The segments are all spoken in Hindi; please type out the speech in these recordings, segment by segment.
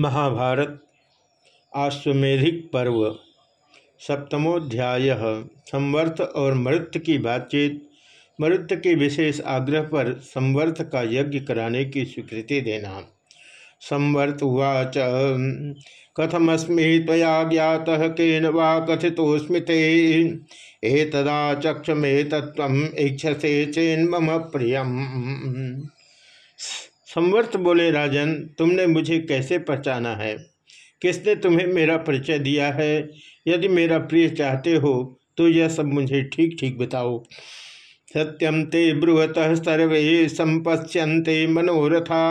महाभारत आश्वेधिक पर्व, सप्तमोध्याय, संवर्त और मरुत की बातचीत, मरुत के विशेष आग्रह पर संवर्त का यज्ञ कराने की स्वीकृति देना। संवर्त उवाच, कथमस्मी तया ज्ञात केन वा कथिस्मृत तदा चक्ष मे तत्व इक्षसे चेन मम प्रियम। संवर्त बोले, राजन, तुमने मुझे कैसे पहचाना है? किसने तुम्हें मेरा परिचय दिया है? यदि मेरा प्रिय चाहते हो तो यह सब मुझे ठीक ठीक बताओ। सत्यम ते ब्रुवत सर्वे संपश्यन्ते मनोरथा।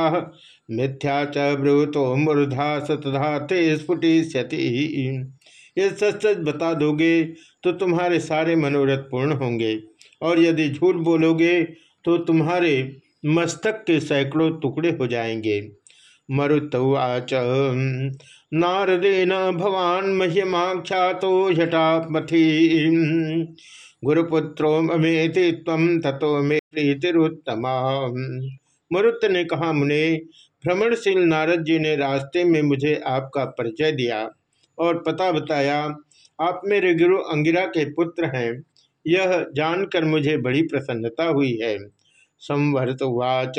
मिथ्या च ब्रुवतो मूर्धा सतधा ते स्फुटिष्यति। यदि सच सच बता दोगे तो तुम्हारे सारे मनोरथ पूर्ण होंगे। और यदि झूठ बोलोगे तो तुम्हारे मस्तक के सैकड़ों टुकड़े हो जाएँगे। मरुतवाच नारदेन भवान मह्यमाख्यातो झटापथि गुरुपुत्रो ममेति तम ततो मे प्रीतिरुत्तमा। मरुत ने कहा, मुने, भ्रमणशील नारद जी ने रास्ते में मुझे आपका परिचय दिया और पता बताया, आप मेरे गुरु अंगिरा के पुत्र हैं। यह जानकर मुझे बड़ी प्रसन्नता हुई है। संवर्त उवाच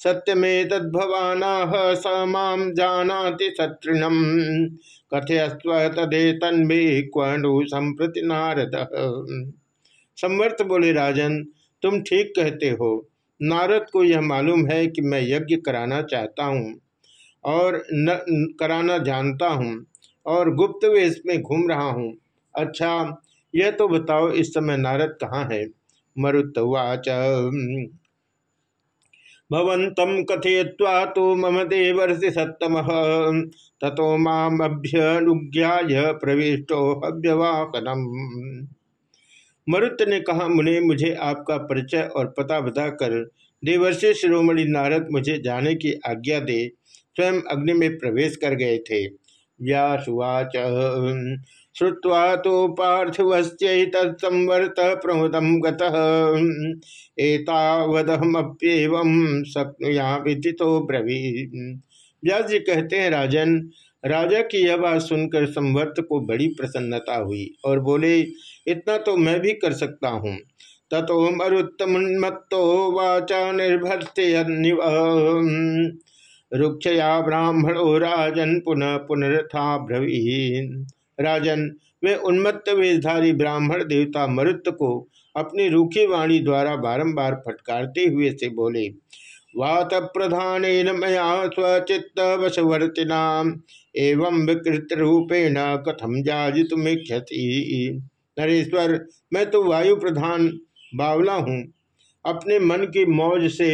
सत्यमे तद्भवानाह स माम जानाति शत्रुणम कथयस्व तदे तन्मे क्वनु संप्रति नारद। संवर्त बोले, राजन, तुम ठीक कहते हो। नारद को यह मालूम है कि मैं यज्ञ कराना चाहता हूँ और न, कराना जानता हूँ और गुप्त वेश में घूम रहा हूँ। अच्छा यह तो बताओ इस समय नारद कहाँ है। मरुतवाच। भवंतम कथय्वा तो मम देवर्षि सत्तम। तथो मामभ्यनुज्ञाय प्रविष्टो हव्यवाकनम मरुत ने कहा, मुने, मुझे आपका परिचय और पता बताकर देवर्षि शिरोमणि नारद मुझे जाने की आज्ञा दे। स्वयं अग्नि में प्रवेश कर गए थे। व्यासुवाच। श्रुवा तो पार्थिवस्वर्त प्रमुदम गतावदहमप्येवं शक्नुयामिति तो ब्रवी व्यास जी कहते हैं, राजन, राजा की यह बात सुनकर संवर्त को बड़ी प्रसन्नता हुई और बोले, इतना तो मैं भी कर सकता हूँ। ततो मरुत्तमन्मत्तो वाचा निर्भर्ते रुक्षया ब्राह्मणो राजन पुनः पुनरथा ब्रवीन राजन, वे उन्मत्त वेशधारी ब्राह्मण देवता मरुत को अपनी रूखी वाणी द्वारा बारंबार फटकारते हुए से बोले, वात प्रधान मया स्वचित्त वशवर्तिना एवं विकृत रूपेण कथम जाजितुमिक्षति नरेश्वर, मैं तो वायु प्रधान बावला हूँ। अपने मन की मौज से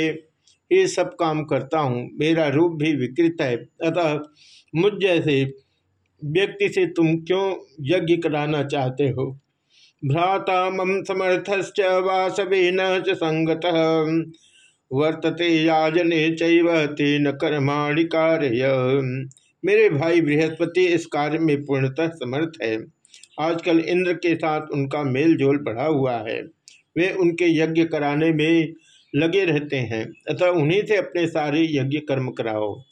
ये सब काम करता हूँ। मेरा रूप भी विकृत है। अतः मुझ जैसे व्यक्ति से तुम क्यों यज्ञ कराना चाहते हो? भ्राता मम समर्थश्च वासवे न संगत। वर्तते याजने चैव कर्माणि कार्य। मेरे भाई बृहस्पति इस कार्य में पूर्णतः समर्थ है। आजकल इंद्र के साथ उनका मेल जोल बढ़ा हुआ है। वे उनके यज्ञ कराने में लगे रहते हैं। अतः उन्हीं से अपने सारे यज्ञ कर्म कराओ।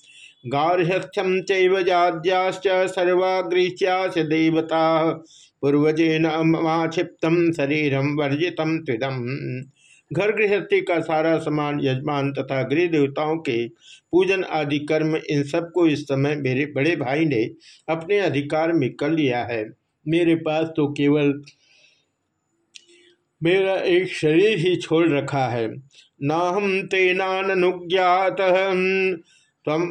गार्हस्थ्यम चाद्याश्च सर्वाग्रीश्याश देवता। पूर्वजेन अमाक्षिप्तम शरीरम वर्जितम त्विदम घर गृहस्थी का सारा समान, यजमान तथा गृह देवताओं के पूजन आदि कर्म, इन सबको इस समय मेरे बड़े भाई ने अपने अधिकार में कर लिया है। मेरे पास तो केवल मेरा एक शरीर ही छोड़ रखा है। ना हम तेनानुज्ञात तम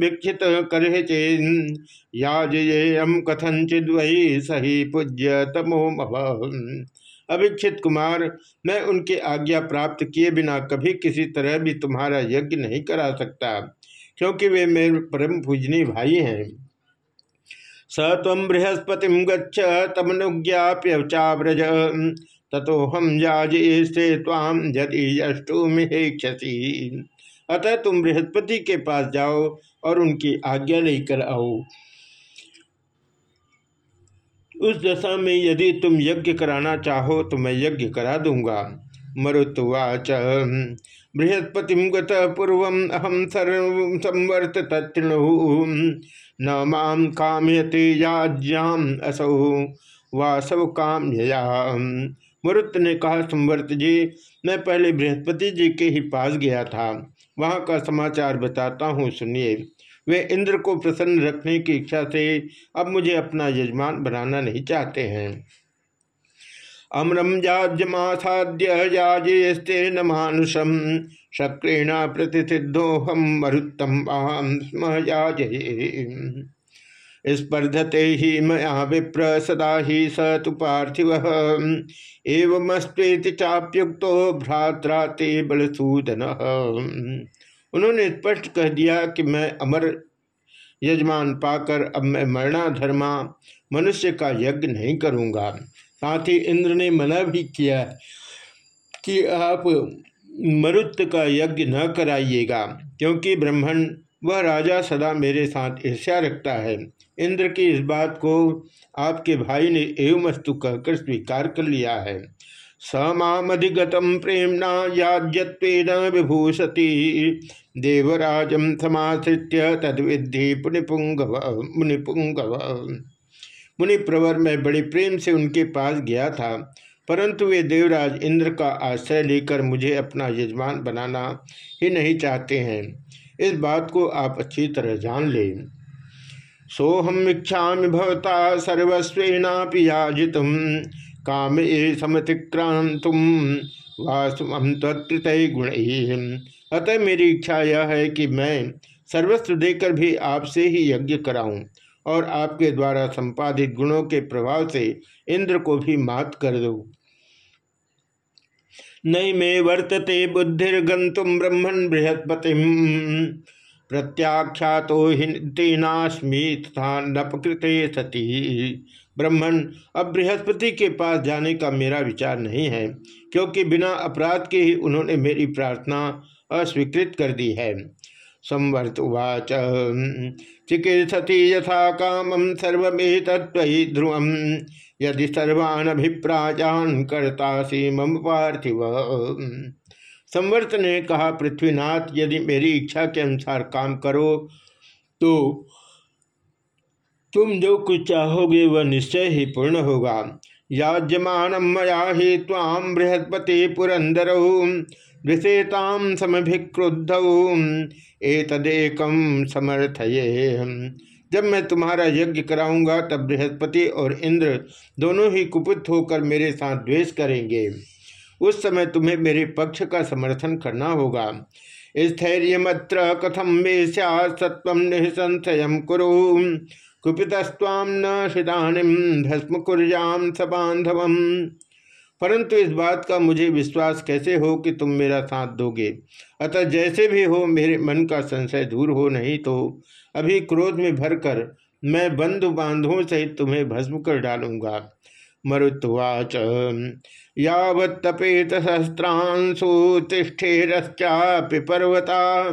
वीक्षित करे चेन। वही सही पूज्य तमो अभिक्षित कुमार, मैं उनकी आज्ञा प्राप्त किए बिना कभी किसी तरह भी तुम्हारा यज्ञ नहीं करा सकता, क्योंकि वे मेरे परम पूजनीय भाई हैं। स तम बृहस्पति गच्छ तमनुज्ञाप्यचाव्रज ततो हम याजे ताम यदि यष्टु मिहेक्षसी अतः तुम बृहस्पति के पास जाओ और उनकी आज्ञा लेकर आओ। उस दशा में यदि तुम यज्ञ कराना चाहो तो मैं यज्ञ करा दूँगा। मरुत्वाच। बृहस्पति गत पूर्व अहम सर्व संवर्त तृणु न माम कामयते याज्याम असौ वासव काम्यया। मरुत ने कहा, संवर्त जी, मैं पहले बृहस्पति जी के ही पास गया था। वहाँ का समाचार बताता हूँ, सुनिए। वे इंद्र को प्रसन्न रखने की इच्छा से अब मुझे अपना यजमान बनाना नहीं चाहते हैं। अमरम जाज्यमासाद्य याजेस्ते न मानुषम शक्रेणा प्रतिषिद्धो हम मरुत्तम स्म स्पर्धते ही मया विप्र सदा ही स तु पार्थिव। एवमस्वेति चाप्युक्तो भ्रात्रा ते बलसूदन। उन्होंने स्पष्ट कह दिया कि मैं अमर यजमान पाकर अब मैं मरना धर्मा मनुष्य का यज्ञ नहीं करूँगा। साथ ही इंद्र ने मना भी किया कि आप मरुत का यज्ञ न कराइएगा, क्योंकि ब्राह्मण वह राजा सदा मेरे साथ ईर्ष्या रखता है। इंद्र की इस बात को आपके भाई ने एवमस्तु कहकर स्वीकार कर लिया है। स समाधिगतम प्रेमना याज्यत्वेन विभूषति। देवराजम समाश्रित्य तद्विधि पुनिपुंगव मुनिपुंगव। मुनि प्रवर में बड़े प्रेम से उनके पास गया था, परंतु वे देवराज इंद्र का आश्रय लेकर मुझे अपना यजमान बनाना ही नहीं चाहते हैं। इस बात को आप अच्छी तरह जान लें। सोहम इच्छा भवता सर्वस्वेनापि याजित। काम ए समतिक्रांतुम वासुम तत्कृत गुण। अतः मेरी इच्छा यह है कि मैं सर्वस्व देकर भी आपसे ही यज्ञ कराऊं और आपके द्वारा संपादित गुणों के प्रभाव से इंद्र को भी मात कर दो। नई में वर्तते बुद्धिर्गंतुम ब्रह्मण बृहस्पति प्रत्याख्यातो हिनास्मी तथा नपकृत सती। ब्रह्मण अब बृहस्पति के पास जाने का मेरा विचार नहीं है, क्योंकि बिना अपराध के ही उन्होंने मेरी प्रार्थना अस्वीकृत कर दी है। संवर्त उवाच। चिकित्सती यथा कामम सर्वेतत्वी ध्रुवम। यदि सर्वान अभिप्राजान करता सी मम पार्थिव। संवर्त ने कहा, पृथ्वीनाथ, यदि मेरी इच्छा के अनुसार काम करो तो तुम जो कुछ चाहोगे, वह निश्चय ही पूर्ण होगा। याज्यमान मया ही ताम बृहस्पति पुरंदर विषेताम समभिक्रुद्ध। एतदेकम समर्थये। जब मैं तुम्हारा यज्ञ कराऊँगा, तब बृहस्पति और इंद्र दोनों ही कुपित होकर मेरे साथ द्वेष करेंगे। उस समय तुम्हें मेरे पक्ष का समर्थन करना होगा। स्थैर्यमत्र कथम मे सत्व निसंशय कुरु। कुपितस्वाम न हृदानिम भस्म कुर्याम सबांधवम परंतु इस बात का मुझे विश्वास कैसे हो कि तुम मेरा साथ दोगे? अतः जैसे भी हो, मेरे मन का संशय दूर हो नहीं तो अभी क्रोध में भरकर मैं बंधु बांधुओं सहित तुम्हें भस्म कर डालूँगा। मरुत्वाच यावत्तपेत सहस्रांशु तिष्ठेरश्चापि पर्वता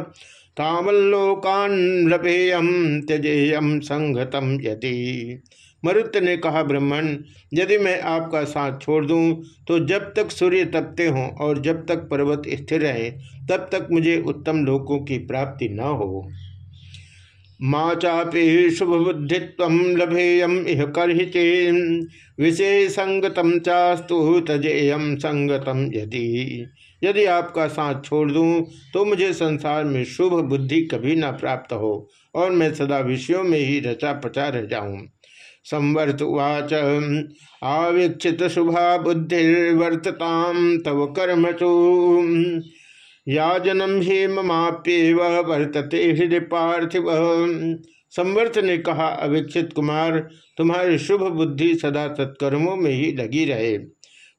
तामल्लोकान्लपेयम त्यजेयम संगतम यदि मरुत ने कहा, ब्रह्मण, यदि मैं आपका साथ छोड़ दूँ तो जब तक सूर्य तपते हों और जब तक पर्वत स्थिर रहे, तब तक मुझे उत्तम लोकों की प्राप्ति न हो। माँ चापे शुभ बुद्धि लभेयम, इह करहिचे विषय संगतम चास्तु तजेयम संगतम यदि। यदि आपका साथ छोड़ दूँ तो मुझे संसार में शुभ बुद्धि कभी न प्राप्त हो, और मैं सदा विषयों में ही रचा पचा रह जाऊँ। संवर्त उवाच आवीक्षित शुभा बुद्धिर्वर्तताम तव कर्मचु याजनम हे ममाप्येव वर्तते हृदय पार्थिव संवर्त ने कहा अविक्षित कुमार, तुम्हारी शुभ बुद्धि सदा सत्कर्मों में ही लगी रहे।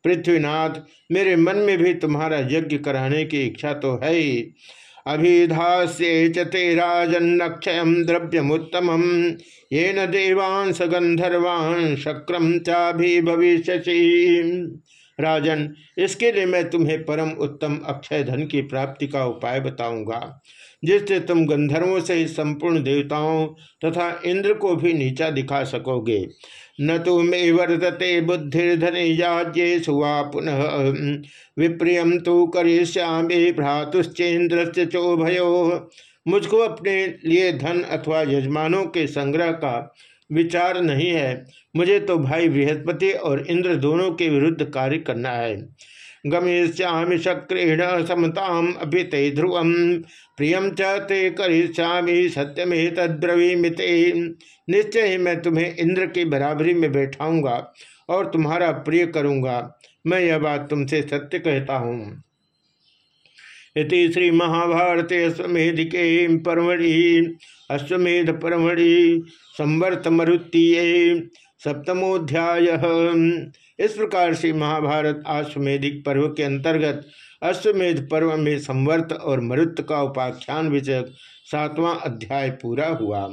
पृथ्वीनाथ, मेरे मन में भी तुम्हारा यज्ञ कराने की इच्छा तो है ही। अभिधास्ये चते राजन्नक्षय द्रव्यमुत्तम ये न देवांश गंधर्वान् शक्रम चाभि राजन, इसके लिए मैं तुम्हें परम उत्तम अक्षय धन की प्राप्ति का उपाय बताऊँगा। जिससे तुम गंधर्वों से संपूर्ण देवताओं तथा इंद्र को भी नीचा दिखा सकोगे। न तो मे वर्तते बुद्धिर्धने याज्ये सुवा पुनः विप्रियम तो करिष्यामे भ्रातुश्चेन्द्र चोभयो। मुझको अपने लिए धन अथवा यजमानों के संग्रह का विचार नहीं है। मुझे तो भाई बृहस्पति और इंद्र दोनों के विरुद्ध कार्य करना है। गमेश्यामि शक्रेण समताम अभी ते ध्रुवम प्रियम च ते करिष्यामि सत्यमे तद्रवीमिते निश्चय ही मैं तुम्हें इंद्र की बराबरी में बैठाऊँगा और तुम्हारा प्रिय करूँगा। मैं यह बात तुमसे सत्य कहता हूँ। इति श्री महाभारते अश्वेधिके परमढ़ि। अश्वेध परमढ़ि संवर्त मरुतीय सप्तमोध्याय इस प्रकार से महाभारत आश्वेधिक पर्व के अंतर्गत अश्वमेध पर्व में संवर्त और मरुत का उपाख्यान विषयक सातवां अध्याय पूरा हुआ।